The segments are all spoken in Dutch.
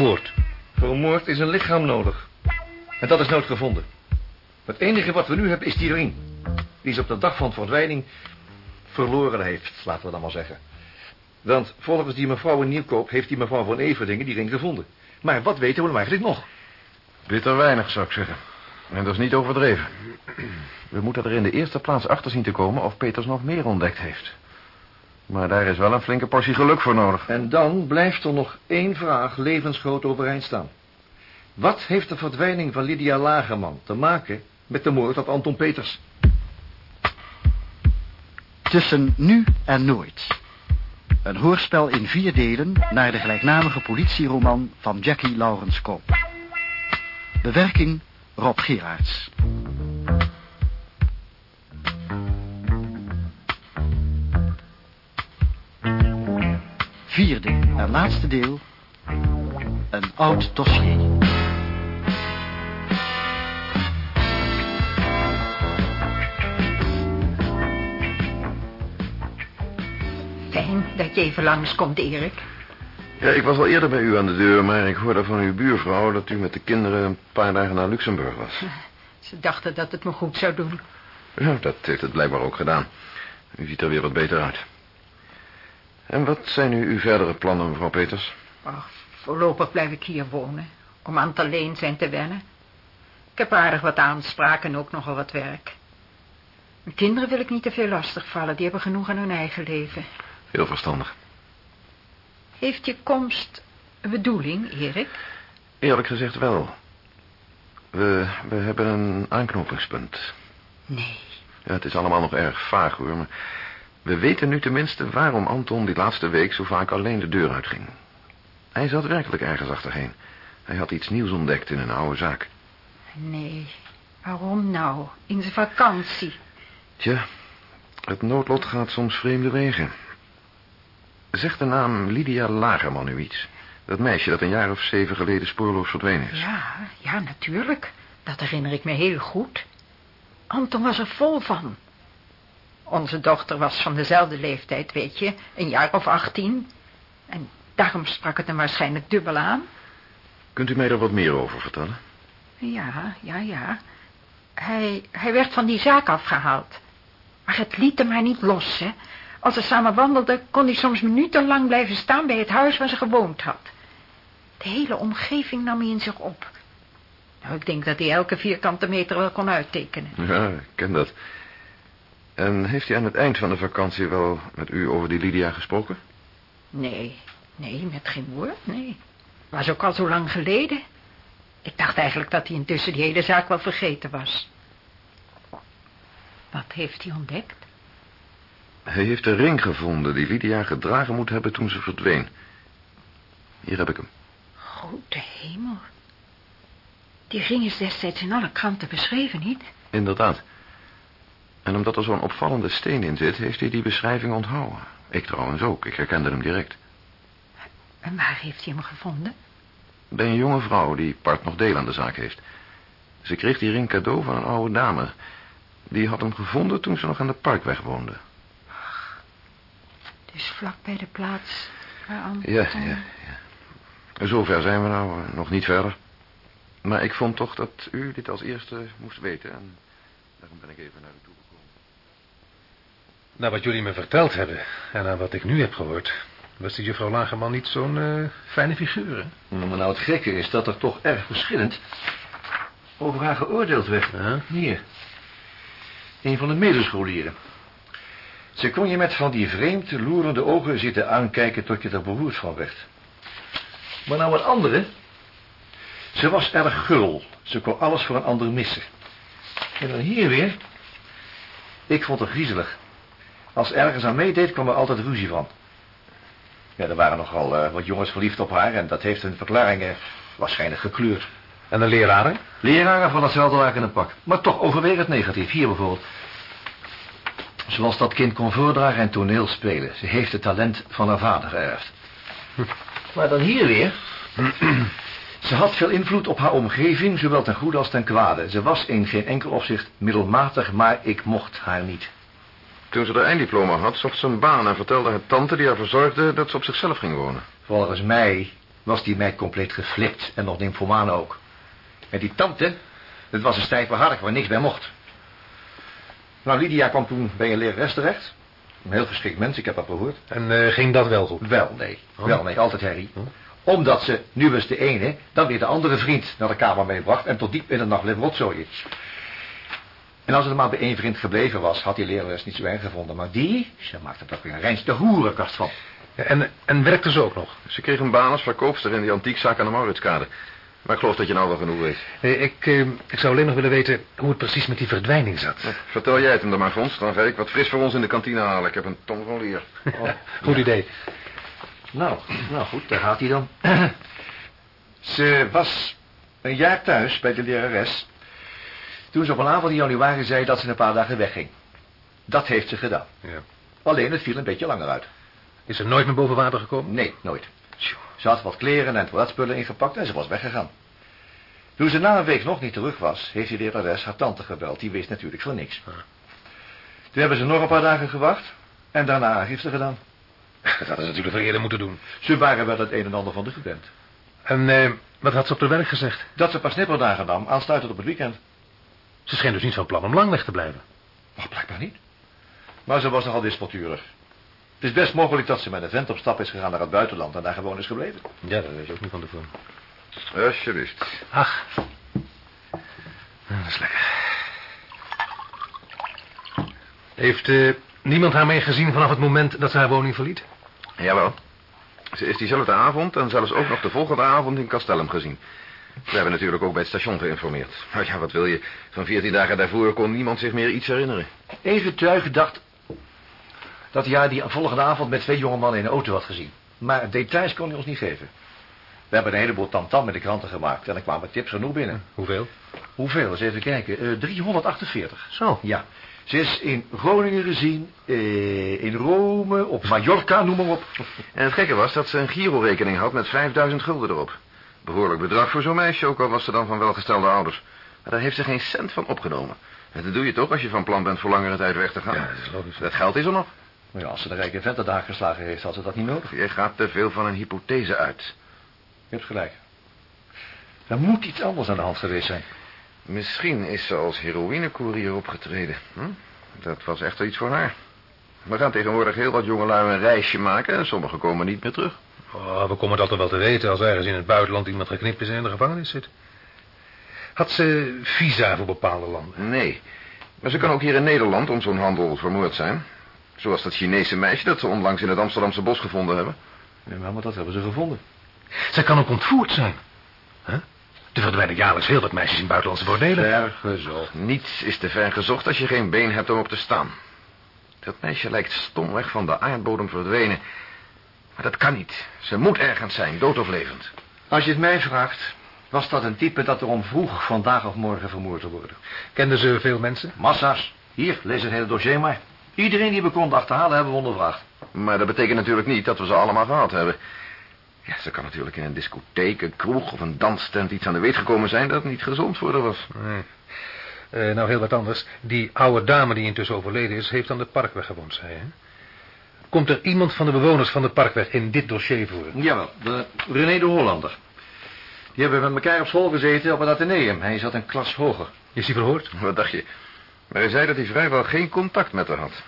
moord. Voor een moord is een lichaam nodig. En dat is nooit gevonden. Het enige wat we nu hebben is die ring. Die ze op de dag van verdwijning verloren heeft, laten we dan maar zeggen. Want volgens die mevrouw in Nieuwkoop heeft die mevrouw van Everdingen die ring gevonden. Maar wat weten we nou eigenlijk nog? Bitter weinig, zou ik zeggen. En dat is niet overdreven. We moeten er in de eerste plaats achter zien te komen of Peters nog meer ontdekt heeft. Maar daar is wel een flinke portie geluk voor nodig. En dan blijft er nog één vraag levensgroot overeind staan. Wat heeft de verdwijning van Lydia Lagerman te maken met de moord op Anton Peters? Tussen nu en nooit. Een hoorspel in vier delen naar de gelijknamige politieroman van Jackie Lawrence Koop. Bewerking Rob Gerards. Vierde en laatste deel. Een oud dossier. Fijn dat je even langskomt, Erik. Ja, ik was al eerder bij u aan de deur, maar ik hoorde van uw buurvrouw... dat u met de kinderen een paar dagen naar Luxemburg was. Ze dachten dat het me goed zou doen. Ja, dat heeft het blijkbaar ook gedaan. U ziet er weer wat beter uit. En wat zijn nu uw verdere plannen, mevrouw Peters? Ach, voorlopig blijf ik hier wonen. Om aan het alleen zijn te wennen. Ik heb aardig wat aanspraken en ook nogal wat werk. Mijn kinderen wil ik niet te veel lastigvallen. Die hebben genoeg aan hun eigen leven. Heel verstandig. Heeft je komst een bedoeling, Erik? Eerlijk gezegd wel. We, we hebben een aanknopingspunt. Nee. Ja, het is allemaal nog erg vaag, hoor, maar... We weten nu tenminste waarom Anton die laatste week zo vaak alleen de deur uitging. Hij zat werkelijk ergens achterheen. Hij had iets nieuws ontdekt in een oude zaak. Nee. Waarom nou? In zijn vakantie. Tja, het noodlot gaat soms vreemde wegen. Zegt de naam Lydia Lagerman u iets? Dat meisje dat een jaar of zeven geleden spoorloos verdwenen is. Ja, ja, natuurlijk. Dat herinner ik me heel goed. Anton was er vol van. Onze dochter was van dezelfde leeftijd, weet je. Een jaar of achttien. En daarom sprak het hem waarschijnlijk dubbel aan. Kunt u mij er wat meer over vertellen? Ja, ja, ja. Hij, hij werd van die zaak afgehaald. Maar het liet hem maar niet los, hè. Als ze samen wandelden, kon hij soms minutenlang blijven staan bij het huis waar ze gewoond had. De hele omgeving nam hij in zich op. Nou, ik denk dat hij elke vierkante meter wel kon uittekenen. Ja, ik ken dat. En heeft hij aan het eind van de vakantie wel met u over die Lydia gesproken? Nee, nee, met geen woord, nee. Was ook al zo lang geleden. Ik dacht eigenlijk dat hij intussen die hele zaak wel vergeten was. Wat heeft hij ontdekt? Hij heeft de ring gevonden die Lydia gedragen moet hebben toen ze verdween. Hier heb ik hem. Grote hemel. Die ring is destijds in alle kranten beschreven, niet? Inderdaad. En omdat er zo'n opvallende steen in zit, heeft hij die beschrijving onthouden. Ik trouwens ook, ik herkende hem direct. En waar heeft hij hem gevonden? Bij een jonge vrouw die part nog deel aan de zaak heeft. Ze kreeg die ring cadeau van een oude dame. Die had hem gevonden toen ze nog aan de parkweg woonde. Dus vlak bij de plaats waar Anton... Ja, ja, ja. Zover zijn we nou, eh, nog niet verder. Maar ik vond toch dat u dit als eerste moest weten. En daarom ben ik even naar u toe. Na wat jullie me verteld hebben en aan wat ik nu heb gehoord... was die juffrouw Lagerman niet zo'n eh, fijne figuur, hè? Maar nou, het gekke is dat er toch erg verschillend over haar geoordeeld werd. Hier. Een van de medescholieren. Ze kon je met van die vreemd loerende ogen zitten aankijken tot je er beroerd van werd. Maar nou een andere. Ze was erg gul. Ze kon alles voor een ander missen. En dan hier weer. Ik vond haar griezelig. Als ze ergens aan meedeed, kwam er altijd ruzie van. Ja, er waren nogal eh, wat jongens verliefd op haar... en dat heeft hun verklaringen waarschijnlijk gekleurd. En de leraren? Leraren van hetzelfde werk in een pak. Maar toch overwegend negatief. Hier bijvoorbeeld. Zoals dat kind kon voordragen en toneel spelen. Ze heeft het talent van haar vader geërfd. Maar dan hier weer. Ze had veel invloed op haar omgeving, zowel ten goede als ten kwade. Ze was in geen enkel opzicht middelmatig, maar ik mocht haar niet. Toen ze de einddiploma had, zocht ze een baan en vertelde haar tante die haar verzorgde dat ze op zichzelf ging wonen. Volgens mij was die meid compleet geflipt en nog nymphomane ook. En die tante, dat was een stijve hark waar niks bij mocht. Nou, Lydia kwam toen bij een lerares terecht. Een heel geschikt mens, ik heb dat gehoord. En eh, ging dat wel goed? Wel, nee. Oh. Wel, nee, altijd herrie. Oh. Omdat ze, nu was de ene, dan weer de andere vriend naar de kamer meebracht... en tot diep in de nacht bleef rotzooien. En als het maar bij één vriend gebleven was, had die lerares niet zo erg gevonden. Maar die, ze maakte er weer een reinste hoerenkast van. Ja, en, en werkte ze ook nog? Ze kreeg een baan als verkoopster in die antiekzaak aan de Mauritskade. Maar ik geloof dat je nou wel genoeg weet. Eh, ik, eh, ik zou alleen nog willen weten hoe het precies met die verdwijning zat. Vertel jij het hem dan maar, Fons. Dan ga ik wat fris voor ons in de kantine halen. Ik heb een ton van leer. Goed idee. Nou, nou goed, daar gaat hij dan. ze was een jaar thuis bij de lerares... toen ze op een avond in januari zei dat ze een paar dagen wegging. Dat heeft ze gedaan. Ja. Alleen het viel een beetje langer uit. Is ze nooit meer boven water gekomen? Nee, nooit. Ze had wat kleren en toiletspullen ingepakt en ze was weggegaan. Toen ze na een week nog niet terug was, heeft die lerares haar tante gebeld. Die wist natuurlijk van niks. Ah. Toen hebben ze nog een paar dagen gewacht en daarna aangifte gedaan. Dat hadden ze natuurlijk veel eerder moeten doen. Ze waren wel het een en ander van de gewend. En eh, wat had ze op haar werk gezegd? Dat ze pas snipperdagen nam, aansluitend op het weekend. Ze scheen dus niet van plan om lang weg te blijven. Maar blijkbaar niet. Maar ze was nogal wispelturig. Het is best mogelijk dat ze met een vent op stap is gegaan naar het buitenland en daar gewoon is gebleven. Ja, dat weet je ook niet van tevoren. Alsjeblieft. Ach. Dat is lekker. Heeft eh, niemand haar mee gezien vanaf het moment dat ze haar woning verliet? Jawel. Ze is diezelfde avond en zelfs ook nog de volgende avond in Castellum gezien. We hebben natuurlijk ook bij het station geïnformeerd. Maar ja, wat wil je? Van 14 dagen daarvoor kon niemand zich meer iets herinneren. Eén getuige dacht dat hij haar die volgende avond met twee jonge mannen in een auto had gezien. Maar details kon hij ons niet geven. We hebben een heleboel tamtam met de kranten gemaakt en er kwamen tips genoeg binnen. Hoeveel? Hoeveel? Eens even kijken. Eh 348. Zo. Ja. Ze is in Groningen gezien, eh, in Rome, op Mallorca, noem maar op. En het gekke was dat ze een girorekening had met 5000 gulden erop. Behoorlijk bedrag voor zo'n meisje, ook al was ze dan van welgestelde ouders. Maar daar heeft ze geen cent van opgenomen. En dat doe je toch als je van plan bent voor langere tijd weg te gaan. Ja, dat is logisch. Dat geld is er nog. Maar ja, als ze de rijke vent geslagen heeft, had ze dat niet nodig. Je gaat te veel van een hypothese uit. Je hebt gelijk. Er moet iets anders aan de hand geweest zijn. Misschien is ze als heroïnecourier opgetreden. Hm? Dat was echter iets voor haar. We gaan tegenwoordig heel wat jongelui een reisje maken... en sommigen komen niet meer terug. Oh, we komen het altijd wel te weten als ergens in het buitenland iemand geknipt is en in de gevangenis zit. Had ze visa voor bepaalde landen? Nee. Maar ze kan ook hier in Nederland om zo'n handel vermoord zijn. Zoals dat Chinese meisje dat ze onlangs in het Amsterdamse bos gevonden hebben. Ja, maar dat hebben ze gevonden. Zij kan ook ontvoerd zijn. Huh? Er verdwijnen jaarlijks heel wat meisjes in buitenlandse bordelen. Vergezocht. Niets is te ver gezocht als je geen been hebt om op te staan. Dat meisje lijkt stomweg van de aardbodem verdwenen. Maar dat kan niet. Ze moet ergens zijn, dood of levend. Als je het mij vraagt, was dat een type dat erom vroeg vandaag of morgen vermoord te worden. Kenden ze veel mensen? Massa's. Hier, lees het hele dossier maar. Iedereen die we konden achterhalen hebben we ondervraagd. Maar dat betekent natuurlijk niet dat we ze allemaal gehad hebben. Ja, ze kan natuurlijk in een discotheek, een kroeg of een danstent iets aan de weet gekomen zijn dat niet gezond voor haar was. Nee. Eh, nou, heel wat anders. Die oude dame die intussen overleden is, heeft aan de parkweg gewoond, zei hè? Komt er iemand van de bewoners van de parkweg in dit dossier voor? Jawel, de René de Hollander. Die hebben met elkaar op school gezeten op het Atheneum. Hij zat een klas hoger. Is hij verhoord? Wat dacht je? Maar hij zei dat hij vrijwel geen contact met haar had.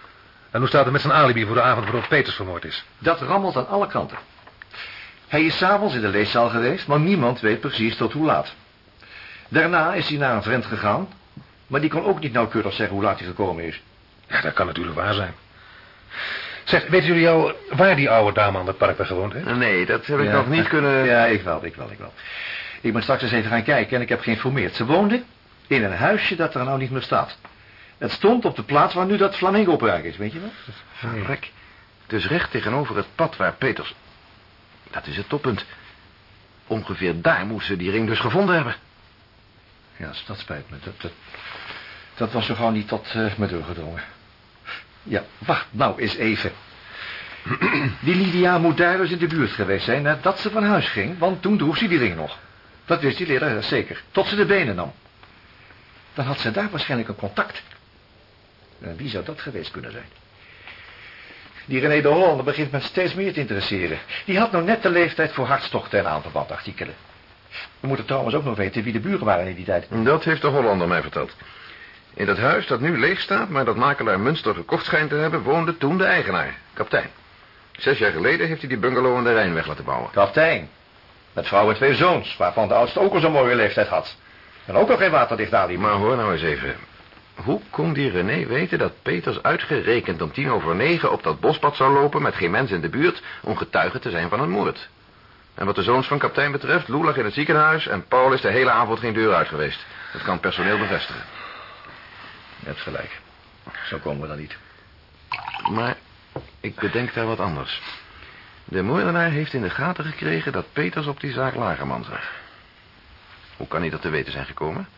En hoe staat het met zijn alibi voor de avond waarop Peters vermoord is? Dat rammelt aan alle kanten. Hij is s'avonds in de leeszaal geweest, maar niemand weet precies tot hoe laat. Daarna is hij naar een vriend gegaan, maar die kon ook niet nauwkeurig zeggen hoe laat hij gekomen is. Ja, dat kan natuurlijk waar zijn. Zeg, weten jullie al waar die oude dame aan de parkweg gewoond heeft? Nee, dat heb ik Ja. nog niet kunnen... Ja, ik wel, ik wel, ik wel. Ik ben straks eens even gaan kijken en ik heb geïnformeerd. Ze woonde in een huisje dat er nou niet meer staat. Het stond op de plaats waar nu dat flamingo-park is, weet je wel? Verrek. Dus recht tegenover het pad waar Peters... Dat is het toppunt. Ongeveer daar moest ze die ring dus gevonden hebben. Ja, dat spijt me. Dat, dat, dat was zo gauw niet tot eh me doorgedrongen. Ja, wacht nou eens even. Die Lydia moet daar dus in de buurt geweest zijn nadat ze van huis ging, want toen droeg ze die ring nog. Dat wist die leraar zeker, tot ze de benen nam. Dan had ze daar waarschijnlijk een contact. En wie zou dat geweest kunnen zijn? Die René de Hollander begint me steeds meer te interesseren. Die had nou net de leeftijd voor hartstochten en aanverwant artikelen. We moeten trouwens ook nog weten wie de buren waren in die tijd. Dat heeft de Hollander mij verteld. In dat huis dat nu leeg staat, maar dat makelaar Münster gekocht schijnt te hebben, woonde toen de eigenaar, kaptein. Zes jaar geleden heeft hij die bungalow aan de Rijnweg laten bouwen. Kaptein. Met vrouw en twee zoons, waarvan de oudste ook al zo'n mooie leeftijd had. En ook nog geen waterdicht alibi. Maar hoor nou eens even. Hoe kon die René weten dat Peters uitgerekend om tien over negen op dat bospad zou lopen met geen mens in de buurt om getuige te zijn van een moord? En wat de zoons van kaptein betreft, Lou lag in het ziekenhuis en Paul is de hele avond geen deur uit geweest. Dat kan personeel bevestigen. Je hebt gelijk. Zo komen we dan niet. Maar ik bedenk daar wat anders. De moordenaar heeft in de gaten gekregen dat Peters op die zaak Lagerman zat. Hoe kan hij dat te weten zijn gekomen?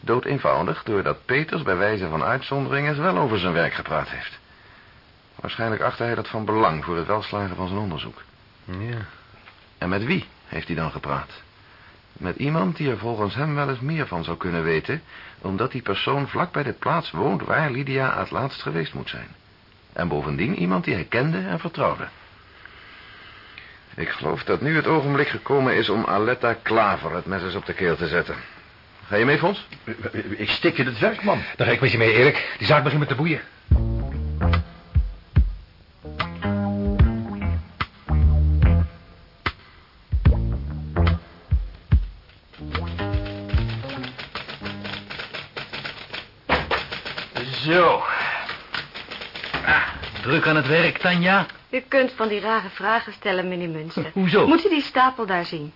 Dood eenvoudig doordat Peters bij wijze van uitzondering eens wel over zijn werk gepraat heeft. Waarschijnlijk achtte hij dat van belang voor het welslagen van zijn onderzoek. Ja. En met wie heeft hij dan gepraat? Met iemand die er volgens hem wel eens meer van zou kunnen weten... omdat die persoon vlak bij de plaats woont waar Lydia het laatst geweest moet zijn. En bovendien iemand die hij kende en vertrouwde. Ik geloof dat nu het ogenblik gekomen is om Aletta Klaver het mes eens op de keel te zetten. Ga je mee, Fons? Ik stik in het werk, man. Daar ga ik met je mee, Erik. Die zaak begint met te boeien. Aan het werk, Tanja. U kunt van die rare vragen stellen, meneer Munster. Hoezo? Moet u die stapel daar zien?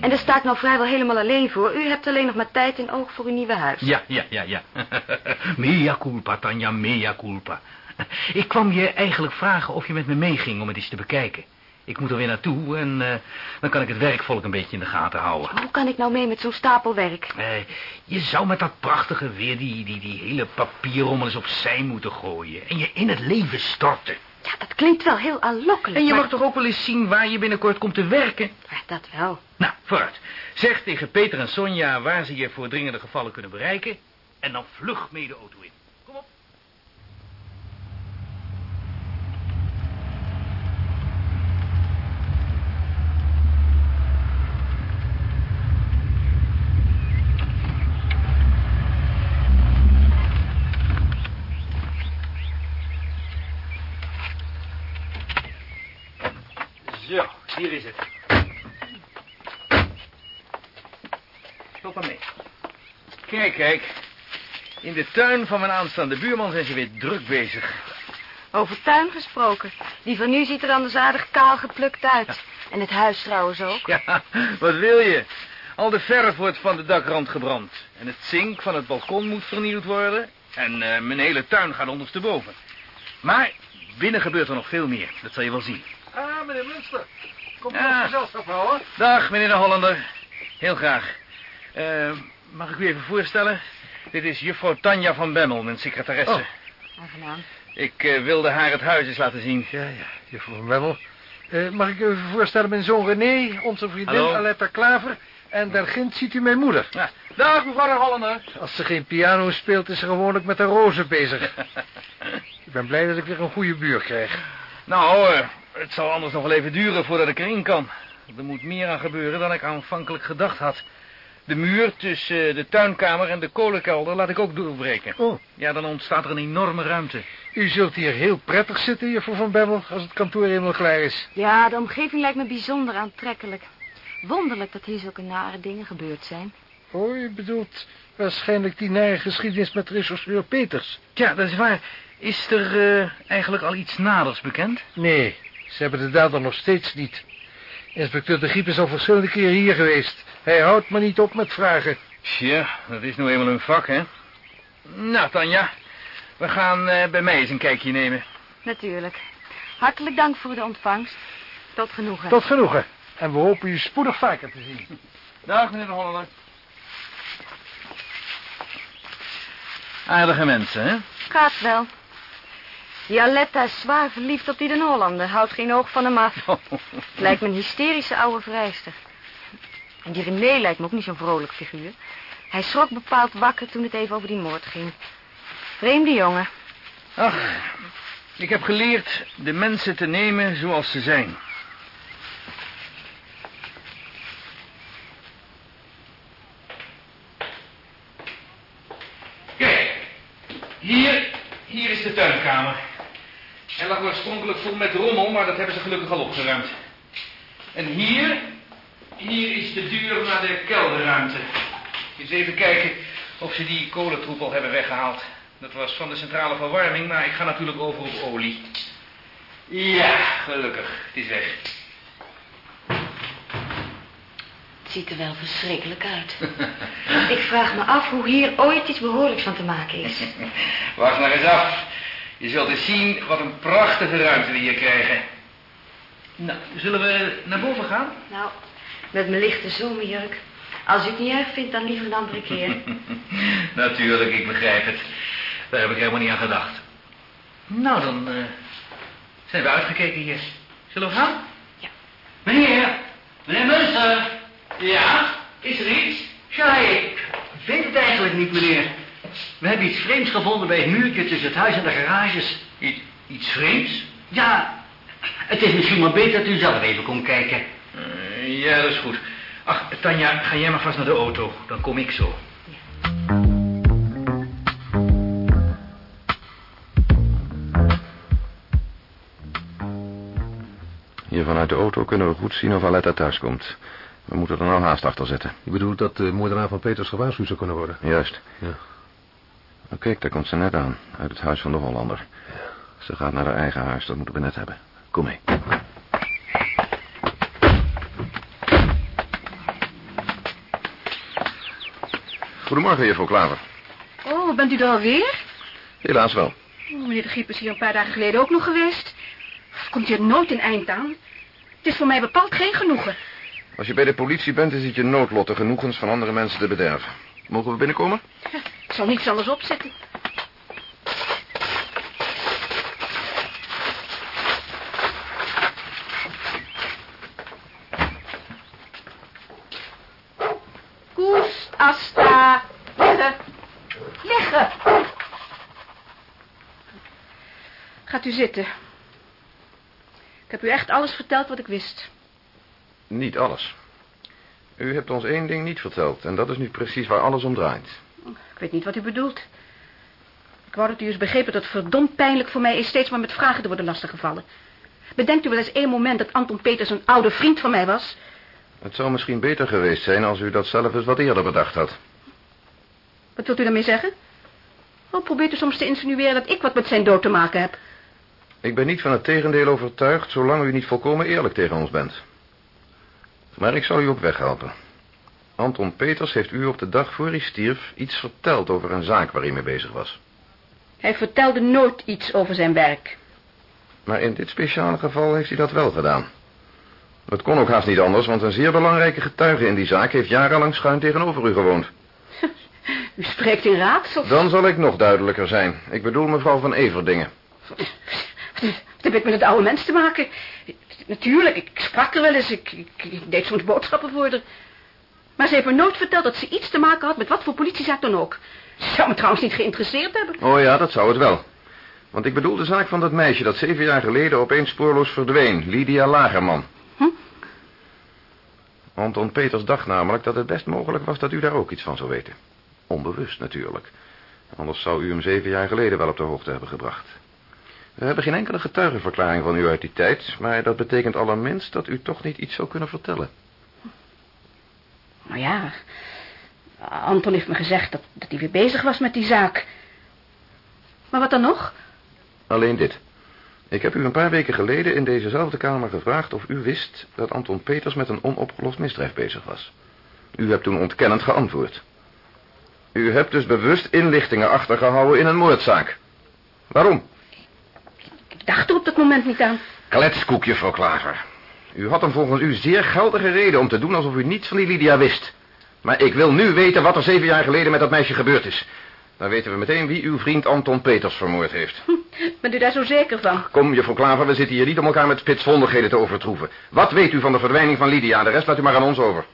En daar sta ik nou vrijwel helemaal alleen voor. U hebt alleen nog maar tijd en oog voor uw nieuwe huis. Ja, ja, ja, ja. mea culpa, Tanja, mea culpa. Ik kwam je eigenlijk vragen of je met me meeging om het eens te bekijken. Ik moet er weer naartoe en eh, dan kan ik het werkvolk een beetje in de gaten houden. Hoe kan ik nou mee met zo'n stapel werk? Eh, je zou met dat prachtige weer die, die, die hele papierrommel eens opzij moeten gooien. En je in het leven storten. Ja, dat klinkt wel heel aanlokkelijk. En je maar- mag toch ook wel eens zien waar je binnenkort komt te werken? Ja, dat wel. Nou, vooruit. Zeg tegen Peter en Sonja waar ze je voor dringende gevallen kunnen bereiken. En dan vlug mee de auto in. Kom op. Zo, hier is het. Stop maar mee. Kijk. In de tuin van mijn aanstaande buurman zijn ze weer druk bezig. Over tuin gesproken. Die van nu ziet er anders aardig kaal geplukt uit. En het huis trouwens ook. Ja, wat wil je? Al de verf wordt van de dakrand gebrand. En het zink van het balkon moet vernieuwd worden. En eh, mijn hele tuin gaat ondersteboven. Maar binnen gebeurt er nog veel meer. Dat zal je wel zien. Ah, meneer Munster. Kom Ja. gezelschap houden. Dag, meneer de Hollander. Heel graag. Eh, mag ik u even voorstellen? Dit is juffrouw Tanja van Bemmel, mijn secretaresse. Oh. Aangenaam. Ik eh, wilde haar het huis eens laten zien. Ja, ja, juffrouw Van Wemmel. Eh, mag ik u even voorstellen, mijn zoon René, onze vriendin Hallo. Aletta Klaver... en daarginds ziet u mijn moeder. Ja. Dag, mevrouw de Hollander. Als ze geen piano speelt, is ze gewoonlijk met de rozen bezig. ik ben blij dat ik weer een goede buur krijg. Nou, het zal anders nog wel even duren voordat ik erin kan. Er moet meer aan gebeuren dan ik aanvankelijk gedacht had. De muur tussen de tuinkamer en de kolenkelder laat ik ook doorbreken. Oh, Ja, dan ontstaat er een enorme ruimte. u zult hier heel prettig zitten, juffrouw Van Bemmel... als het kantoor helemaal klaar is. Ja, de omgeving lijkt me bijzonder aantrekkelijk. Wonderlijk dat hier zulke nare dingen gebeurd zijn. Oh, u bedoelt waarschijnlijk die nare geschiedenis met regisseur Peters. Ja, dat is waar. Is er eh, eigenlijk al iets naders bekend? Nee, ze hebben de dader nog steeds niet. Inspecteur de Giep is al verschillende keren hier geweest. Hij houdt me niet op met vragen. Tja, dat is nou eenmaal een vak, hè? Nou, Tanja, we gaan eh, bij mij eens een kijkje nemen. Natuurlijk. Hartelijk dank voor de ontvangst. Tot genoegen. Tot genoegen. En we hopen u spoedig vaker te zien. Dag, meneer de Hollander. Aardige mensen, hè? Gaat wel. Die Aletta is zwaar verliefd op die den Hollander. Houdt geen oog van hem af. Lijkt me een hysterische oude vrijster. En die René lijkt me ook niet zo'n vrolijk figuur. Hij schrok bepaald wakker toen het even over die moord ging. Vreemde jongen. Ach, Ik heb geleerd de mensen te nemen zoals ze zijn. Kijk, hier, hier is de tuinkamer. Er lag oorspronkelijk vol met rommel, maar dat hebben ze gelukkig al opgeruimd. En hier, hier is de deur naar de kelderruimte. Eens even kijken of ze die kolentroep al hebben weggehaald. Dat was van de centrale verwarming, maar ik ga natuurlijk over op olie. Ja, gelukkig. Het is weg. Het ziet er wel verschrikkelijk uit. Ik vraag me af hoe hier ooit iets behoorlijks van te maken is. Wacht maar eens af. Je zult eens zien wat een prachtige ruimte we hier krijgen. Nou, zullen we naar boven gaan? Nou, met mijn lichte zomerjurk. Als u het niet erg vindt, dan liever een andere keer. Natuurlijk, ik begrijp het. Daar heb ik helemaal niet aan gedacht. Nou, dan eh, zijn we uitgekeken hier. Zullen we gaan? Ja. Meneer, meneer Munster. Ja, is er iets? Ja, ik weet het eigenlijk niet, meneer. We hebben iets vreemds gevonden bij het muurtje tussen het huis en de garages. I- iets vreemds? Ja, het is misschien maar beter dat u zelf even komt kijken. Ja, dat is goed. Ach, Tanja, ga jij maar vast naar de auto. Dan kom ik zo. Hier vanuit de auto kunnen we goed zien of Aletta thuis komt. We moeten er nou haast achter zetten. Je bedoelt dat de moordenaar van Peters gewaarschuwd zou kunnen worden? Juist. Ja. Oh, kijk, daar komt ze net aan. Uit het huis van de Hollander. Ze gaat naar haar eigen huis, dat moeten we net hebben. Kom mee. Goedemorgen, juffrouw Klaver. Oh, bent u er alweer? Helaas wel. Oh, meneer de Giep is hier een paar dagen geleden ook nog geweest. Komt hier nooit een eind aan. Het is voor mij bepaald geen genoegen. Als je bij de politie bent, is het je noodlot de genoegens van andere mensen te bederven. Mogen we binnenkomen? Ik zal niets anders opzetten. Koes, Asta, liggen. Liggen. Gaat u zitten. Ik heb u echt alles verteld wat ik wist. Niet alles. U hebt ons één ding niet verteld, en dat is nu precies waar alles om draait. Ik weet niet wat u bedoelt. Ik wou dat u eens begrepen dat het verdomd pijnlijk voor mij is steeds maar met vragen te worden lastiggevallen. Bedenkt u wel eens één moment dat Anton Peters een oude vriend van mij was? Het zou misschien beter geweest zijn als u dat zelf eens wat eerder bedacht had. Wat wilt u daarmee zeggen? Oh, probeert u soms te insinueren dat ik wat met zijn dood te maken heb? Ik ben niet van het tegendeel overtuigd, zolang u niet volkomen eerlijk tegen ons bent. Maar ik zal u op weg helpen. Anton Peters heeft u op de dag voor hij stierf iets verteld over een zaak waar hij mee bezig was. Hij vertelde nooit iets over zijn werk. Maar in dit speciale geval heeft hij dat wel gedaan. Het kon ook haast niet anders, want een zeer belangrijke getuige in die zaak heeft jarenlang schuin tegenover u gewoond. U spreekt in raadsels. Dan zal ik nog duidelijker zijn. Ik bedoel mevrouw van Everdingen. Wat heb ik met het oude mens te maken? Natuurlijk, ik sprak er wel eens. Ik, ik, ik deed soms boodschappen voor haar. Maar ze heeft me nooit verteld dat ze iets te maken had met wat voor politiezaak dan ook. Ze zou me trouwens niet geïnteresseerd hebben. Oh ja, dat zou het wel. Want ik bedoel de zaak van dat meisje dat zeven jaar geleden opeens spoorloos verdween. Lydia Lagerman. Hm? Anton Peters dacht namelijk dat het best mogelijk was dat u daar ook iets van zou weten. Onbewust natuurlijk. Anders zou u hem zeven jaar geleden wel op de hoogte hebben gebracht. We hebben geen enkele getuigenverklaring van u uit die tijd... maar dat betekent allerminst dat u toch niet iets zou kunnen vertellen. Nou ja, Anton heeft me gezegd dat, dat hij weer bezig was met die zaak. Maar wat dan nog? Alleen dit. Ik heb u een paar weken geleden in dezezelfde kamer gevraagd of u wist dat Anton Peters met een onopgelost misdrijf bezig was. U hebt toen ontkennend geantwoord. U hebt dus bewust inlichtingen achtergehouden in een moordzaak. Waarom? Ik dacht er op dat moment niet aan. Kletskoek, juffrouw Klaver. U had een volgens u zeer geldige reden om te doen alsof u niets van die Lydia wist. Maar ik wil nu weten wat er zeven jaar geleden met dat meisje gebeurd is. Dan weten we meteen wie uw vriend Anton Peters vermoord heeft. Bent u daar zo zeker van? Kom, juffrouw Klaver, we zitten hier niet om elkaar met spitsvondigheden te overtroeven. Wat weet u van de verdwijning van Lydia? De rest laat u maar aan ons over.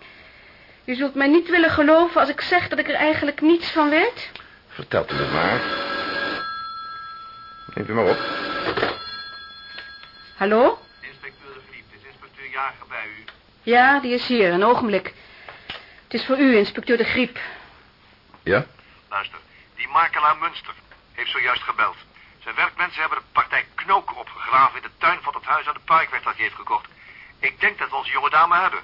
U zult mij niet willen geloven als ik zeg dat ik er eigenlijk niets van weet? Vertelt u het maar. Neemt u maar op. Hallo? Inspecteur de Vliet, is inspecteur Jager bij u? Ja, die is hier, een ogenblik. Het is voor u, inspecteur de Griep. Ja? Luister, die makelaar Munster heeft zojuist gebeld. Zijn werkmensen hebben de partij knoken opgegraven in de tuin van het huis aan de parkweg dat hij heeft gekocht. Ik denk dat we onze jonge dame hebben.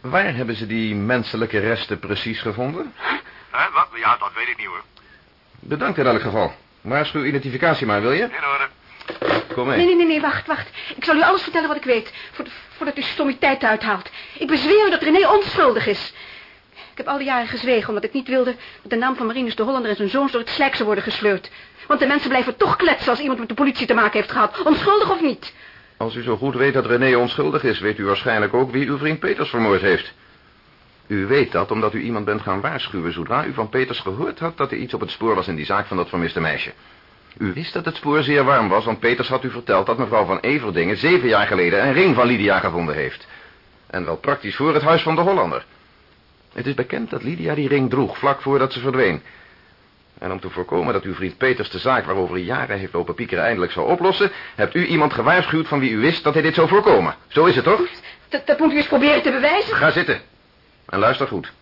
Waar hebben ze die menselijke resten precies gevonden? Hè? Wat? Ja, dat weet ik niet hoor. Bedankt in elk geval. Waarschuw identificatie maar, wil je? In orde. Kom Nee, mee. nee, nee, nee, wacht, wacht. Ik zal u alles vertellen wat ik weet, voordat, voordat u stommiteit uithaalt. Ik bezweer u dat René onschuldig is. Ik heb al die jaren gezwegen, omdat ik niet wilde dat de naam van Marinus de Hollander en zijn zoons door het slijk zou worden gesleurd. Want de mensen blijven toch kletsen als iemand met de politie te maken heeft gehad, onschuldig of niet. Als u zo goed weet dat René onschuldig is, weet u waarschijnlijk ook wie uw vriend Peters vermoord heeft. U weet dat omdat u iemand bent gaan waarschuwen zodra u van Peters gehoord had dat er iets op het spoor was in die zaak van dat vermiste meisje. U wist dat het spoor zeer warm was, want Peters had u verteld dat mevrouw van Everdingen zeven jaar geleden een ring van Lydia gevonden heeft. En wel praktisch voor het huis van de Hollander. Het is bekend dat Lydia die ring droeg vlak voordat ze verdween. En om te voorkomen dat uw vriend Peters de zaak waarover hij jaren heeft lopen piekeren eindelijk zou oplossen, hebt u iemand gewaarschuwd van wie u wist dat hij dit zou voorkomen. Zo is het toch? Dat, dat moet u eens proberen te bewijzen. Ga zitten. En luister goed.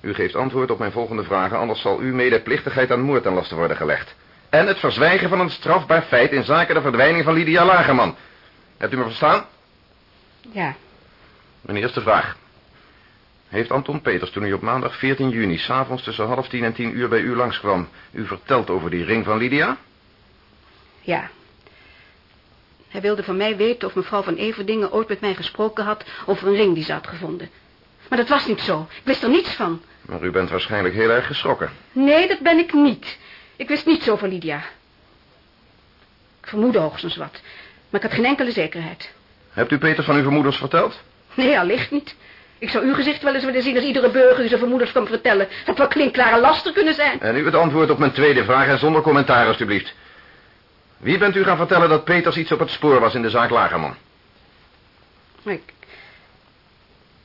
U geeft antwoord op mijn volgende vragen, anders zal u medeplichtigheid aan moord ten laste worden gelegd. En het verzwijgen van een strafbaar feit in zaken de verdwijning van Lydia Lagerman. Hebt u me verstaan? Ja, Mijn eerste vraag. Heeft Anton Peters toen u op maandag 14 juni, s'avonds tussen half tien en tien uur bij u langskwam, u verteld over die ring van Lydia? ja. Hij wilde van mij weten of mevrouw van Everdingen ooit met mij gesproken had over een ring die ze had gevonden. Maar dat was niet zo. Ik wist er niets van. Maar u bent waarschijnlijk heel erg geschrokken. Nee, dat ben ik niet. Ik wist niets over Lydia. Ik vermoedde hoogstens wat. Maar ik had geen enkele zekerheid. Hebt u Peters van uw vermoedens verteld? Nee, allicht niet. Ik zou uw gezicht wel eens willen zien als iedere burger u zijn vermoedens kwam vertellen. Dat wel klinkklare laster kunnen zijn. En nu het antwoord op mijn tweede vraag en zonder commentaar, alstublieft. Wie bent u gaan vertellen dat Peters iets op het spoor was in de zaak Lagerman? Ik...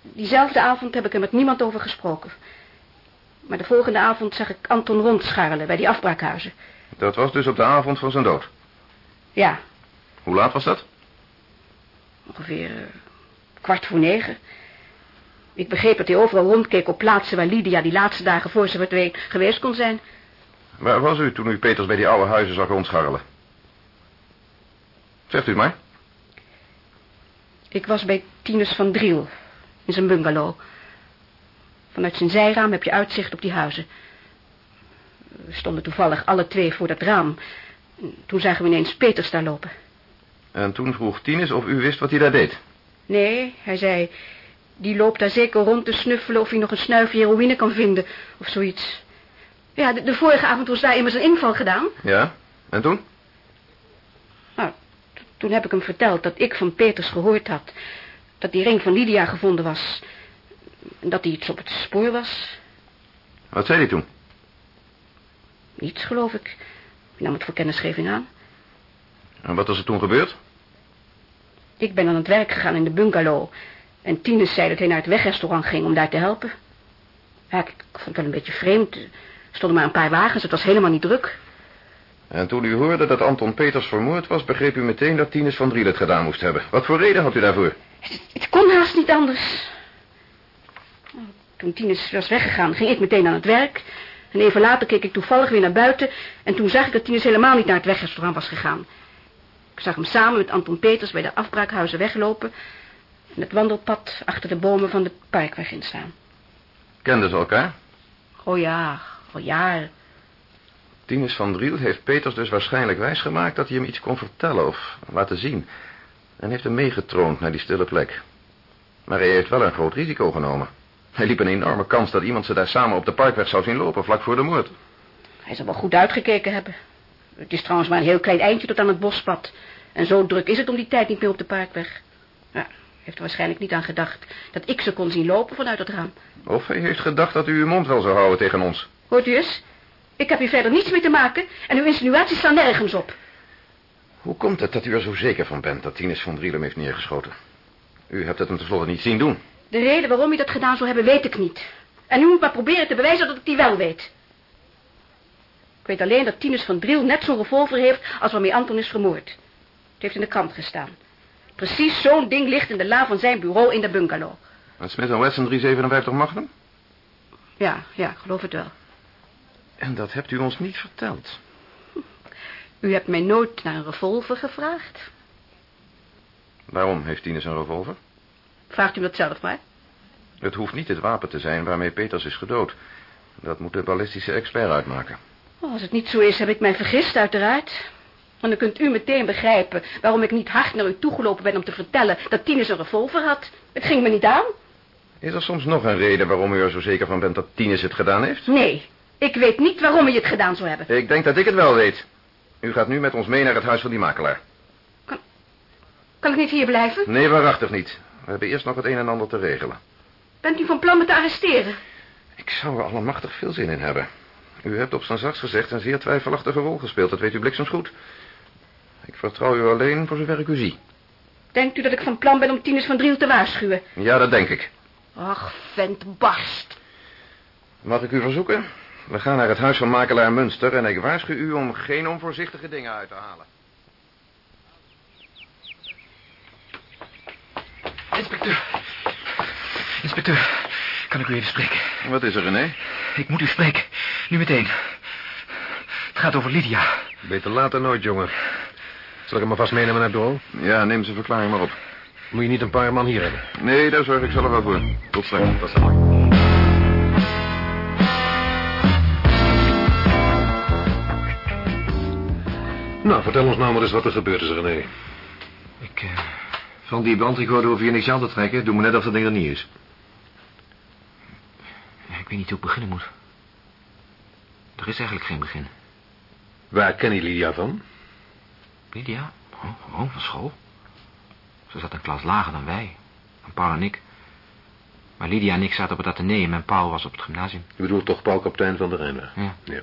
Diezelfde avond heb ik er met niemand over gesproken. Maar de volgende avond zag ik Anton rondscharrelen bij die afbraakhuizen. Dat was dus op de avond van zijn dood. Ja, Hoe laat was dat? ongeveer eh, kwart voor negen. Ik begreep dat hij overal rondkeek op plaatsen waar Lydia die laatste dagen voor ze verdween geweest kon zijn. Waar was u toen u Peters bij die oude huizen zag rondscharrelen? Zegt u het maar. Ik was bij Tinus van Driel, in zijn bungalow. Vanuit zijn zijraam heb je uitzicht op die huizen. We stonden toevallig alle twee voor dat raam. Toen zagen we ineens Peters daar lopen. En toen vroeg Tines of u wist wat hij daar deed. Nee, hij zei... Die loopt daar zeker rond te snuffelen of hij nog een snuifje heroïne kan vinden. Of zoiets. Ja, de, de vorige avond was daar immers een inval gedaan. Ja? En toen? Nou, toen heb ik hem verteld dat ik van Peters gehoord had... dat die ring van Lydia gevonden was. En dat hij iets op het spoor was. Wat zei hij toen? Niets, geloof ik. Ik nam het voor kennisgeving aan. En wat is er toen gebeurd? Ik ben aan het werk gegaan in de bungalow. En Tines zei dat hij naar het wegrestaurant ging om daar te helpen. Ja, ik, vond het wel een beetje vreemd. Er stonden maar een paar wagens, het was helemaal niet druk. En toen u hoorde dat Anton Peters vermoord was, begreep u meteen dat Tines van Driel het gedaan moest hebben. Wat voor reden had u daarvoor? Het, het kon haast niet anders. Toen Tines was weggegaan, ging ik meteen aan het werk. En even later keek ik toevallig weer naar buiten... en toen zag ik dat Tines helemaal niet naar het wegrestaurant was gegaan. Ik zag hem samen met Anton Peters bij de afbraakhuizen weglopen... en het wandelpad achter de bomen van de parkweg instaan. Kenden ze elkaar? Oh ja, al jaren. Tines van Driel heeft Peters dus waarschijnlijk wijsgemaakt dat hij hem iets kon vertellen of laten zien. En heeft hem meegetroond naar die stille plek. Maar hij heeft wel een groot risico genomen. Hij liep een enorme kans dat iemand ze daar samen op de parkweg zou zien lopen, vlak voor de moord. Hij zal wel goed uitgekeken hebben. Het is trouwens maar een heel klein eindje tot aan het bospad. En zo druk is het om die tijd niet meer op de parkweg. Heeft er waarschijnlijk niet aan gedacht dat ik ze kon zien lopen vanuit het raam. Of hij heeft gedacht dat u uw mond wel zou houden tegen ons. Hoort u eens? Ik heb hier verder niets mee te maken en uw insinuaties staan nergens op. Hoe komt het dat u er zo zeker van bent dat Tines van Driel hem heeft neergeschoten? U hebt het hem tenslotte niet zien doen. De reden waarom hij dat gedaan zou hebben, weet ik niet. En u moet maar proberen te bewijzen dat ik die wel weet. Ik weet alleen dat Tinus van Driel net zo'n revolver heeft als waarmee Anton is vermoord. Het heeft in de krant gestaan. Precies zo'n ding ligt in de la van zijn bureau in de bungalow. Een Smith Wesson 357 Magnum? Ja, ja, geloof het wel. En dat hebt u ons niet verteld. U hebt mij nooit naar een revolver gevraagd. Waarom heeft Tinus een revolver? Vraagt u dat zelf maar. Het hoeft niet het wapen te zijn waarmee Peters is gedood. Dat moet de ballistische expert uitmaken. Oh, als het niet zo is, heb ik mij vergist, uiteraard. En dan kunt u meteen begrijpen waarom ik niet hard naar u toegelopen ben om te vertellen dat Tinus een revolver had. Het ging me niet aan. Is er soms nog een reden waarom u er zo zeker van bent dat Tinus het gedaan heeft? Nee, ik weet niet waarom hij het gedaan zou hebben. Ik denk dat ik het wel weet. U gaat nu met ons mee naar het huis van die makelaar. Kan ik niet hier blijven? Nee, waarachtig niet. We hebben eerst nog het een en ander te regelen. Bent u van plan me te arresteren? Ik zou er allemachtig veel zin in hebben. U hebt op zijn zachts gezegd een zeer twijfelachtige rol gespeeld. Dat weet u bliksems goed. Ik vertrouw u alleen voor zover ik u zie. Denkt u dat ik van plan ben om Tinus van Driel te waarschuwen? Ja, dat denk ik. Ach, vent barst. Mag ik u verzoeken? We gaan naar het huis van makelaar Munster... en ik waarschuw u om geen onvoorzichtige dingen uit te halen. Inspecteur. Inspecteur, kan ik u even spreken? Wat is er, René? Ik moet u spreken. Nu meteen. Het gaat over Lydia. Beter later nooit, jongen. Zal ik hem maar vast meenemen naar het bureau? Ja, neem zijn verklaring maar op. Moet je niet een paar man hier hebben? Nee, daar zorg ik zelf wel voor. Tot straks. Dat is mooi. Nou, vertel ons nou maar eens wat er gebeurd is, René. Ik, eh, van die bandrecorder hoef je niks aan te trekken. Doe me net of dat ding er niet is. Ja, ik weet niet hoe ik beginnen moet. Er is eigenlijk geen begin. Waar ken je Lydia van? Lydia? Oh, gewoon van school. Ze zat een klas lager dan wij. En Paul en ik. Maar Lydia en ik zaten op het ateneum en Paul was op het gymnasium. Je bedoelt toch Paul Kaptein van de Rijnweg? Ja. Ja.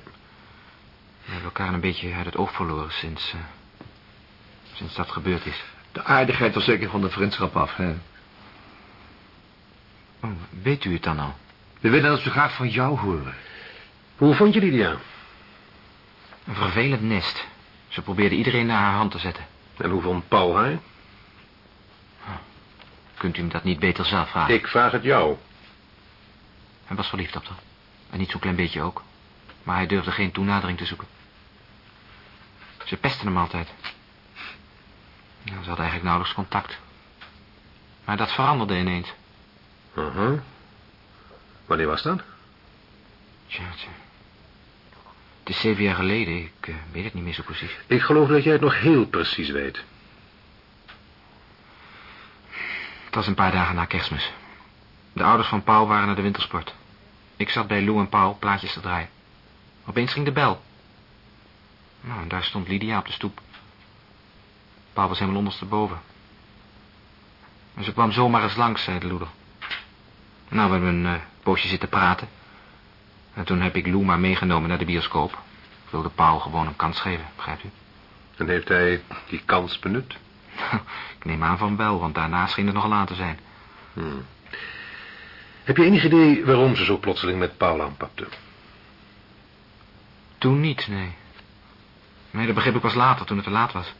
We hebben elkaar een beetje uit het oog verloren sinds... eh, sinds dat gebeurd is. De aardigheid was zeker van de vriendschap af, hè? Oh, weet u het dan al? We willen dat zo graag van jou horen. Hoe vond je Lydia? Een vervelend nest. Ze probeerde iedereen naar haar hand te zetten. En hoe vond Paul haar? Kunt u hem dat niet beter zelf vragen? Ik vraag het jou. Hij was verliefd op haar. En niet zo'n klein beetje ook. Maar hij durfde geen toenadering te zoeken. Ze pestte hem altijd. Ze hadden eigenlijk nauwelijks contact. Maar dat veranderde ineens. Uh Wanneer was dat? Tja, tja. Het is zeven jaar geleden. Ik eh, weet het niet meer zo precies. Ik geloof dat jij het nog heel precies weet. Het was een paar dagen na kerstmis. De ouders van Paul waren naar de wintersport. Ik zat bij Lou en Paul plaatjes te draaien. Opeens ging de bel. Nou, en daar stond Lydia op de stoep. Paul was helemaal ondersteboven. En ze kwam zomaar eens langs, zei de loeder. Nou, we hebben een uh, poosje zitten praten. En toen heb ik Lou maar meegenomen naar de bioscoop. Ik wilde Paul gewoon een kans geven, begrijpt u? En heeft hij die kans benut? ik neem aan van wel, want daarna scheen het nogal aan te zijn. Hmm. Heb je enig idee waarom ze zo plotseling met Paul aanpakte? Toen niet, nee. Nee, dat begreep ik pas later, toen het te laat was.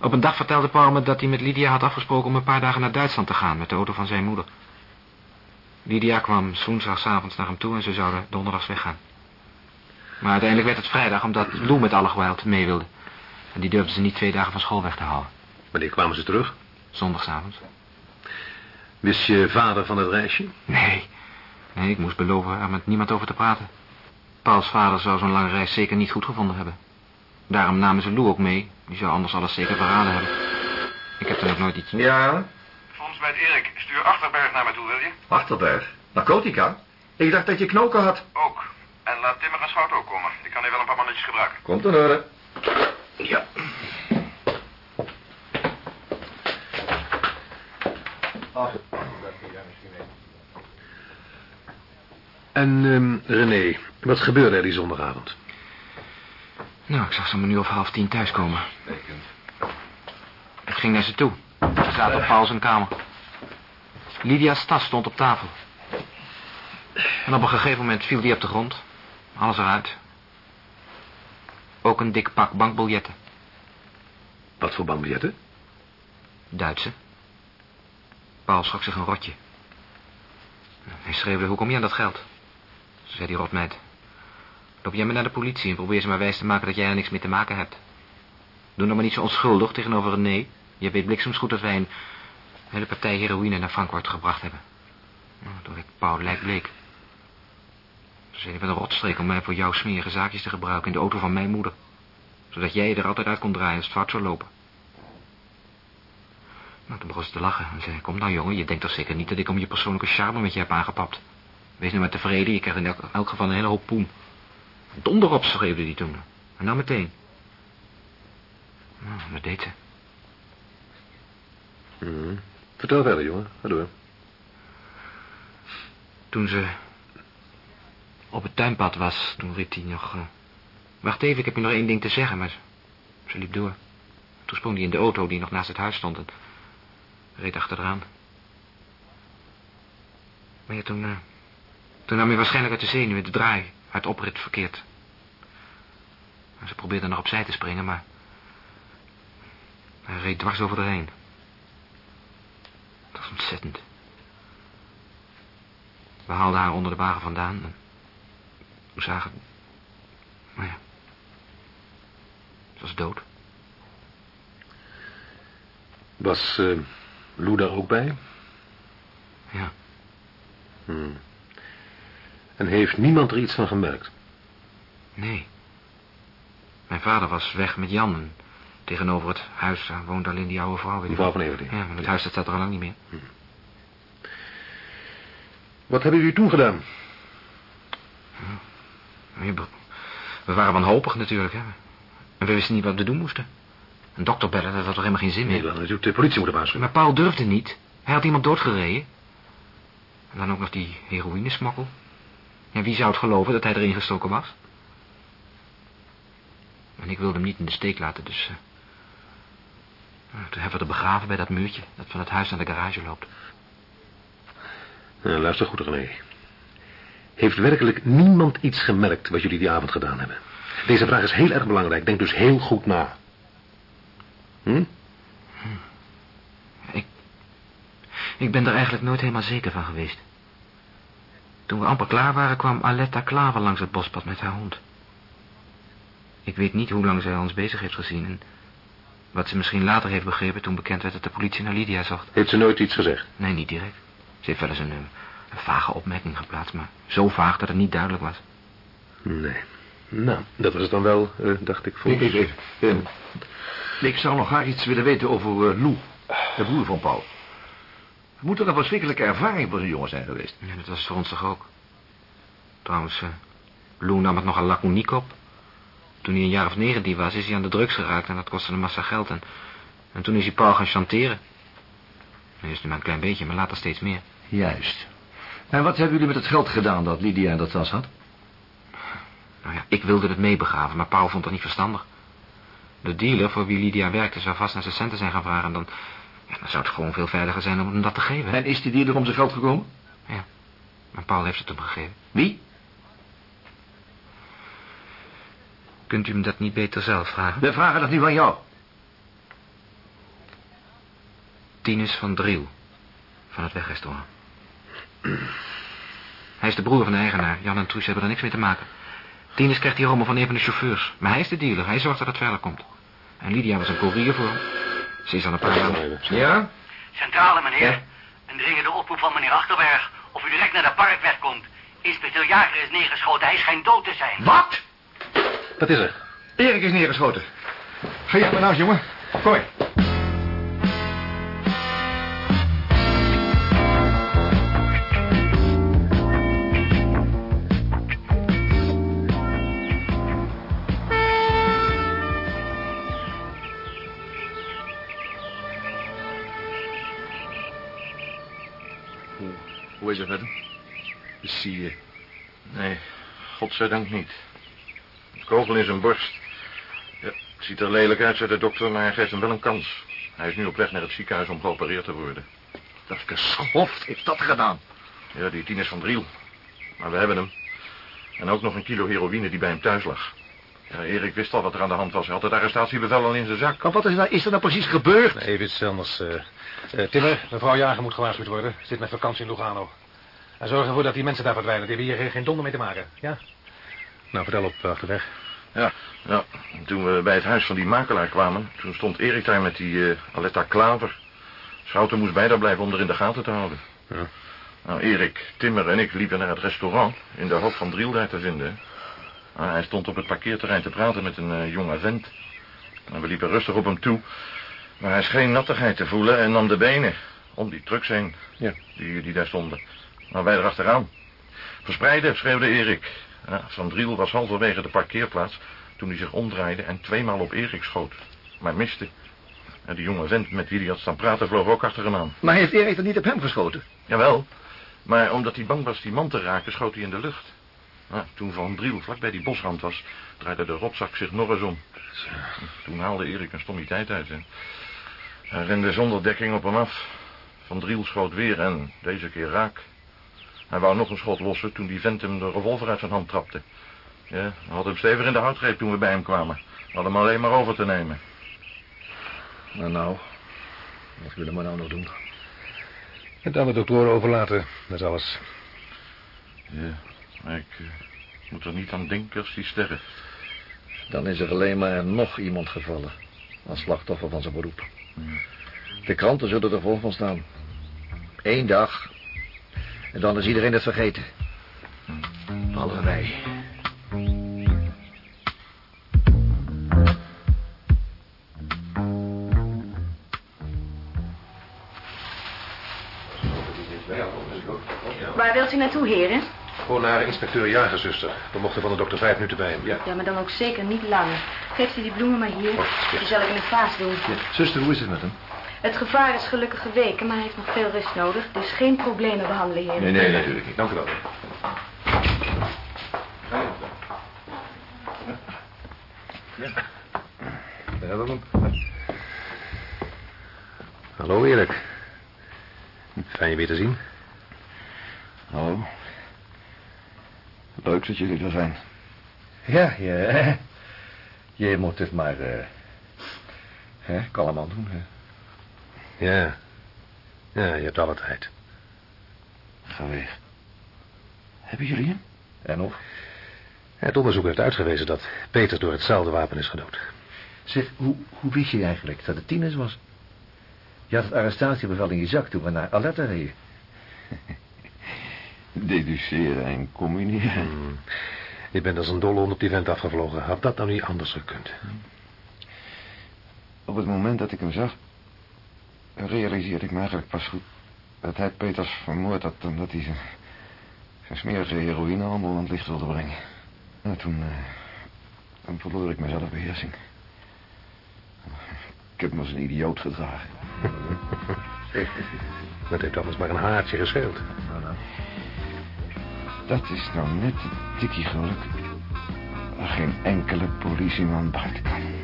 Op een dag vertelde Paul me dat hij met Lydia had afgesproken om een paar dagen naar Duitsland te gaan met de auto van zijn moeder. Lydia kwam woensdagavond naar hem toe en ze zouden donderdags weggaan. Maar uiteindelijk werd het vrijdag omdat Lou met alle geweld mee wilde. En die durfden ze niet twee dagen van school weg te houden. Wanneer kwamen ze terug? Zondagsavond. Wist je vader van het reisje? Nee. Nee, ik moest beloven er met niemand over te praten. Pauls vader zou zo'n lange reis zeker niet goed gevonden hebben. Daarom namen ze Lou ook mee. Die zou anders alles zeker verraden hebben. Ik heb er ook nooit iets... Ja? Met Erik, stuur Achterberg naar mij toe, wil je? Achterberg. Narcotica? Ik dacht dat je knoken had. Ook. En laat Timmer en Schout ook komen. Ik kan hier wel een paar mannetjes gebruiken. Komt in orde. Ja. En ehm, René, wat gebeurde er die zondagavond? Nou, ik zag ze om een uur of half tien thuiskomen. Ik ging naar ze toe. Ze zaten op Paul zijn kamer. Lydia's tas stond op tafel. En op een gegeven moment viel die op de grond. Alles eruit. Ook een dik pak bankbiljetten. Wat voor bankbiljetten? Duitse. Paul schrok zich een rotje. Hij schreeuwde, hoe kom je aan dat geld? Zei die rotmeid. Loop jij maar naar de politie en probeer ze maar wijs te maken dat jij er niks mee te maken hebt. Doe nou maar niet zo onschuldig tegenover een nee. Je weet bliksemsgoed dat wij een hele partij heroïne naar Frankfurt gebracht hebben. Nou, toen werd Paul lijkbleek. Ze zei, wat een rotstreek om mij voor jouw smerige zaakjes te gebruiken in de auto van mijn moeder. Zodat jij er altijd uit kon draaien als het fout zou lopen. Nou, toen begon ze te lachen en zei, kom nou jongen, je denkt toch zeker niet dat ik om je persoonlijke charme met je heb aangepapt. Wees nu maar tevreden, je krijgt in elk, elk geval een hele hoop poen. Donder op, schreeuwde die toen. En nou meteen. Nou, dat deed ze. Mhm. Vertel verder, jongen. Ga door. Toen ze op het tuinpad was, toen riep hij nog... eh, Wacht even, ik heb je nog één ding te zeggen, maar ze, ze liep door. Toen sprong hij in de auto die nog naast het huis stond en reed achteraan. Maar ja, toen, eh, toen nam hij waarschijnlijk uit de zenuwen de draai uit oprit verkeerd. En ze probeerde nog opzij te springen, maar hij reed dwars over de heen. Was ontzettend. We haalden haar onder de wagen vandaan. En we zagen... Nou ja. Ze was dood. Was eh Lou daar ook bij? Ja. Hmm. En heeft niemand er iets van gemerkt? Nee. Mijn vader was weg met Jan. En tegenover het huis daar woont alleen die oude vrouw. Mevrouw wel. van Everding. Ja, maar het huis dat staat er al lang niet meer. Wat hebben jullie toen gedaan? We we waren wanhopig natuurlijk, hè. En we wisten niet wat we doen moesten. Een dokter bellen, dat had toch helemaal geen zin Nee, meer. dan natuurlijk de politie moeten waarschuwen. Maar Paul durfde niet. Hij had iemand doodgereden. En dan ook nog die heroïnesmokkel. En wie zou het geloven dat hij erin gestoken was? En ik wilde hem niet in de steek laten, dus... eh, toen hebben we er begraven bij dat muurtje... dat van het huis naar de garage loopt. Nou, luister goed, René. Heeft werkelijk niemand iets gemerkt wat jullie die avond gedaan hebben? Deze vraag is heel erg belangrijk. Denk dus heel goed na. Hm? Ik ben er eigenlijk nooit helemaal zeker van geweest. Toen we amper klaar waren, kwam Aletta Klaver langs het bospad met haar hond. Ik weet niet hoe lang zij ons bezig heeft gezien... en wat ze misschien later heeft begrepen toen bekend werd dat de politie naar Lydia zocht. Heeft ze nooit iets gezegd? Nee, niet direct. Ze heeft wel eens een, eh, een vage opmerking geplaatst, maar zo vaag dat het niet duidelijk was. Nee. Nou, dat was het dan wel, eh, dacht ik. Voor... Ik, ik, ik, eh, ik zou nog graag iets willen weten over Lou, de broer van Paul. Het moet toch een verschrikkelijke ervaring voor zo'n jongen zijn geweest. Ja, dat was voor ons toch ook. Trouwens, Lou nam het nogal laconiek op. Toen hij een jaar of negentien was, is hij aan de drugs geraakt en dat kostte een massa geld. En, en toen is hij Paul gaan chanteren. Eerst nu maar een klein beetje, maar later steeds meer. Juist. En wat hebben jullie met het geld gedaan dat Lydia in dat tas had? Nou ja, ik wilde het meebegraven, maar Paul vond dat niet verstandig. De dealer voor wie Lydia werkte zou vast naar zijn centen zijn gaan vragen... en dan, ja, dan zou het gewoon veel veiliger zijn om hem dat te geven. En is die dealer om zijn geld gekomen? Maar Paul heeft het hem gegeven. Wie? Kunt u hem dat niet beter zelf vragen? We vragen dat niet van jou. Tinus van Driel. Van het wegrestaurant. Hij is de broer van de eigenaar. Jan en Truus hebben er niks mee te maken. Tinus krijgt die rommel van een van de chauffeurs. Maar hij is de dealer. Hij zorgt dat het veilig komt. En Lydia was een courier voor hem. Ze is al een paar maanden... Ja? Centrale, meneer. Een dringende oproep van meneer Achterberg. Of u direct naar de parkweg komt. Inspecteur Jager is neergeschoten. Hij schijnt dood te zijn. Wat? Wat is er? Erik is neergeschoten. Ga jij maar naar huis, jongen. Kom mee. Hoe, is het met hem? Zie je. Nee, godzijdank niet. Kogel in zijn borst. Ja, het ziet er lelijk uit, zei de dokter, maar hij geeft hem wel een kans. Hij is nu op weg naar het ziekenhuis om geopereerd te worden. Dat geschoft heeft dat gedaan. Ja, die tien is van Driel. Maar we hebben hem. En ook nog een kilo heroïne die bij hem thuis lag. Ja, Erik wist al wat er aan de hand was. Hij had het arrestatiebevel al in zijn zak. Maar wat is, nou, is er nou precies gebeurd? Even iets anders. eh eh, Timmer, mevrouw Jager moet gewaarschuwd worden. Zit met vakantie in Lugano. En zorg ervoor dat die mensen daar verdwijnen. Die hebben hier geen donder mee te maken. Ja? Nou, vertel op eh, achterweg. Ja, ja. Toen we bij het huis van die makelaar kwamen... toen stond Erik daar met die eh, Aletta Klaver. Schouten moest bij daar blijven om er in de gaten te houden. Ja. Nou, Erik, Timmer en ik liepen naar het restaurant... in de hoop van Driel daar te vinden. Hij stond op het parkeerterrein te praten met een eh, jonge vent. Nou, we liepen rustig op hem toe... maar hij scheen nattigheid te voelen en nam de benen... om die trucks heen, Ja. die, die daar stonden. Nou, wij erachteraan. Verspreiden, schreeuwde Erik. Ja, Van Driel was halverwege de parkeerplaats... toen hij zich omdraaide en tweemaal op Erik schoot. Maar miste. En die jonge vent met wie hij had staan praten... vloog ook achter hem aan. Maar heeft Erik dan niet op hem geschoten? Jawel, maar omdat hij bang was die man te raken, schoot hij in de lucht. Nou, toen Van Driel vlak bij die bosrand was, draaide de rotzak zich nog eens om. Toen haalde Erik een stommiteit uit. Hè. Hij rende zonder dekking op hem af. Van Driel schoot weer en deze keer raak. Hij wou nog een schot lossen toen die vent hem de revolver uit zijn hand trapte. Ja, hij had hem stevig in de houtgreep toen we bij hem kwamen. We hadden hem alleen maar over te nemen. Nou, nou. Wat willen we nou nog doen? Het aan de doktoren overlaten. Dat is alles. Ja, maar ik eh, moet er niet aan denken als die sterft. Dan is er alleen maar nog iemand gevallen. Als slachtoffer van zijn beroep. De kranten zullen er vol van staan. Eén dag. En dan is iedereen het vergeten. Behalve wij. Waar wilt u naartoe, heren? Gewoon naar inspecteur Jagerzuster. We mochten van de dokter vijf minuten bij hem. Ja. Ja, maar dan ook zeker niet lang. Geeft u die bloemen maar hier. Die zal ik in een vaas doen. Zuster, hoe is het met hem? Het gevaar is gelukkig geweken, maar hij heeft nog veel rust nodig. Dus geen problemen behandelen, heren. Nee, nee, natuurlijk niet. Dank u wel. We hebben hem. Hallo Erik. Fijn je weer te zien. Hallo. Leuk dat jullie er zijn. Ja, je, je moet het maar eh hè, kalm aan doen. Hè. Ja. Ja, je hebt alle tijd. Ga weg. Hebben jullie hem? En nog? Het onderzoek heeft uitgewezen dat Peter door hetzelfde wapen is gedood. Zeg, hoe, hoe wist je eigenlijk dat het Tines was? Je had het arrestatiebevel in je zak toen we naar Aletta reden. Deduceren en combineren. Hmm. Je bent als een dolle hond op die vent afgevlogen. Had dat nou niet anders gekund? Op het moment dat ik hem zag... realiseerde ik me eigenlijk pas goed... dat hij Peters vermoord had... omdat hij zijn, zijn smerige heroïnehandel aan het licht wilde brengen. Nou, toen... eh, toen verloor ik mijn zelfbeheersing. Ik heb me als een idioot gedragen. Dat heeft anders maar een haartje gescheeld. Dat is nou net het tikkie geluk... waar geen enkele politieman buiten kan.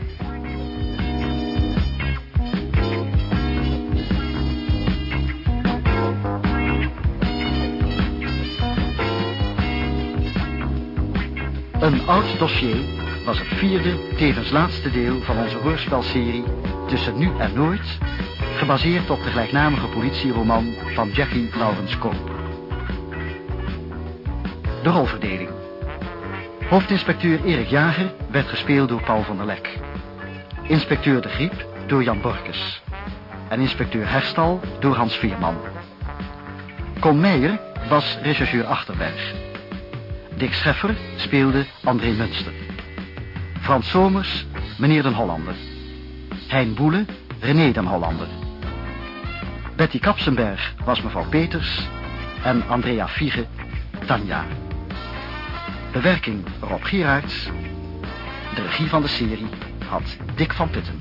Een oud dossier was het vierde, tevens laatste deel van onze hoorspelserie Tussen Nu en Nooit, gebaseerd op de gelijknamige politieroman van Jackie Lawrence Koop. De rolverdeling. Hoofdinspecteur Erik Jager werd gespeeld door Paul van der Lek. Inspecteur De Griep door Jan Borkes. En inspecteur Herstal door Hans Veerman. Con Meijer was rechercheur Achterberg. Dick Scheffer speelde André Munster. Frans Somers, meneer den Hollander. Hein Boele, René den Hollander. Betty Kapsenberg was mevrouw Peters. En Andrea Fiege, Tanja. Bewerking Rob Gieraerts. De regie van de serie had Dick van Putten.